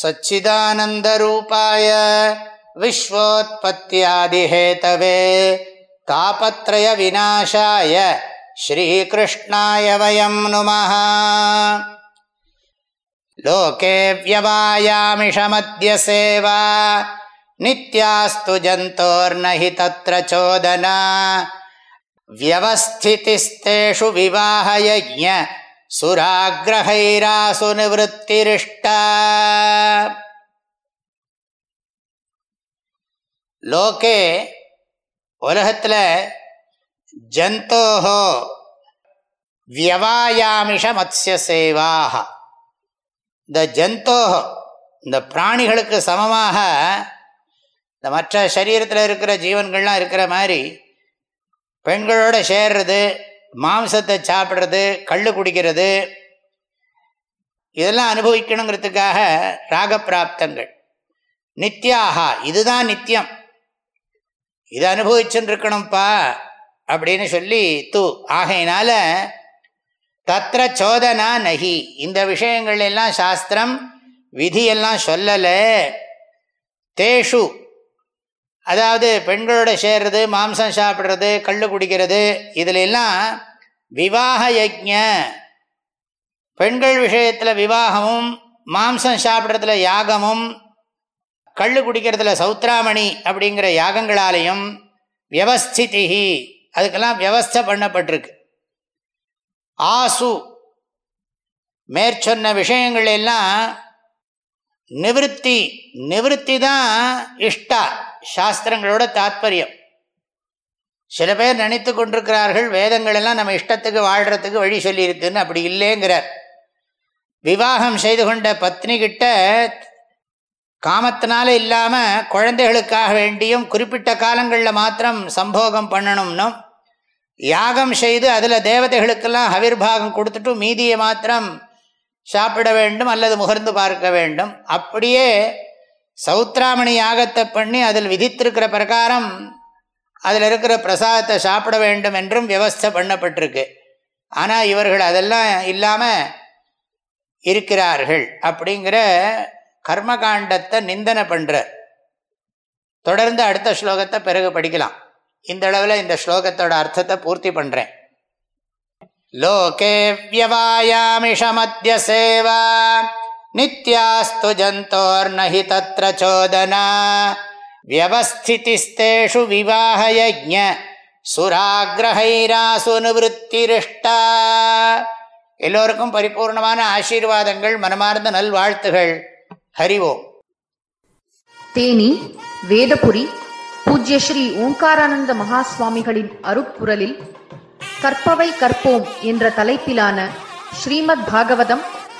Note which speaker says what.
Speaker 1: सच्चिदानन्दरूपाय विश्वोत्पत्त्यादिहेतवे तापत्रयविनाशाय श्रीकृष्णाय वयं नुमः लोके व्यवायामिषमद्य सेवा नित्यास्तु जन्तोर्न हि तत्र चोदना व्यवस्थितिस्तेषु विवाहयज्ञ சுராகிரகைராசு நிவத்திருஷ்டா லோகே உலகத்தில் ஜந்தோஹோ வியவாயாமிஷ மத்ய சேவாக இந்த ஜந்தோஹோ இந்த பிராணிகளுக்கு சமமாக இந்த மற்ற சரீரத்தில் இருக்கிற ஜீவன்கள்லாம் இருக்கிற மாதிரி பெண்களோட சேர்றது மாம்சத்தை சாப்பிட்றது கல் குடிக்கிறது இதெல்லாம் அனுபவிக்கணுங்கிறதுக்காக ராகப்பிராப்தங்கள். நித்யாகா இதுதான் நித்தியம் இது அனுபவிச்சுன்னு இருக்கணும்ப்பா அப்படின்னு சொல்லி தூ ஆகையினால தத்திர சோதனா நகி. இந்த விஷயங்கள் எல்லாம் சாஸ்திரம் விதியெல்லாம் சொல்லலை. தேஷு அதாவது பெண்களோட சேர்றது மாம்சம் சாப்பிட்றது கல் குடிக்கிறது இதில் எல்லாம் விவாக யஜ்ய பெண்கள் விஷயத்தில் விவாகமும் மாம்சம் சாப்பிட்றதுல யாகமும் கல் குடிக்கிறதுல சௌத்ராமணி அப்படிங்கிற யாகங்களாலையும் வியவஸ்திதிகி அதுக்கெல்லாம் வியவஸ்தை பண்ணப்பட்டிருக்கு. ஆசு மேற்சொன்ன விஷயங்கள் எல்லாம் நிவத்தி நிவத்தி தான் இஷ்டா. சாஸ்திரங்களோட தாத்பரியம். சில பேர் நினைத்து கொண்டிருக்கிறார்கள் வேதங்கள் எல்லாம் நம்ம இஷ்டத்துக்கு வாழ்கிறதுக்கு வழி சொல்லியிருக்குன்னு அப்படி இல்லைங்கிறார். விவாகம் செய்து கொண்ட பத்னி கிட்ட காமத்தினால இல்லாமல் குழந்தைகளுக்காக வேண்டியும் குறிப்பிட்ட காலங்களில் மாத்திரம் சம்போகம் பண்ணணும்னும் யாகம் செய்து அதில் தேவதைகளுக்கெல்லாம் ஹவிர்பாகம் கொடுத்துட்டு மீதியை மாத்திரம் சாப்பிட வேண்டும் அல்லது முகர்ந்து பார்க்க வேண்டும். அப்படியே சௌத்ராமணி யாகத்தை பண்ணி அதில் விதித்திருக்கிற பிரகாரம் அதில் இருக்கிற பிரசாதத்தை சாப்பிட வேண்டும் என்றும் வியவஸ்தை பண்ணப்பட்டிருக்கு. ஆனால் இவர்கள் அதெல்லாம் இல்லாமல் இருக்கிறார்கள் அப்படிங்கிற கர்மகாண்டத்தை நிந்தனை பண்ணுறார் தொடர்ந்து அடுத்த ஸ்லோகத்தை பிறகு படிக்கலாம். இந்த அளவில் இந்த ஸ்லோகத்தோட அர்த்தத்தை பூர்த்தி பண்ணுறேன் லோகே வியவாயாமிஷமத்திய சேவா நித்யாஸ்து ஜந்தோர்னி தத்ர சோதனா வியவஸ்திதிஸ்தேஷு விவாகயஜ்ஞ சுராகிரகைராசு நிவத்திருஷ்டா எல்லோருக்கும் பரிபூர்ணமான ஆசீர்வாதங்கள் மனமார்ந்த நல்வாழ்த்துகள்। ஹரிவோம்
Speaker 2: தேனி வேதபுரி பூஜ்ய ஸ்ரீ ஓங்காரானந்த மகாஸ்வாமிகளின் அருப்புரலில் கற்பவை கற்போம் என்ற தலைப்பிலான ஸ்ரீமத் பாகவதம்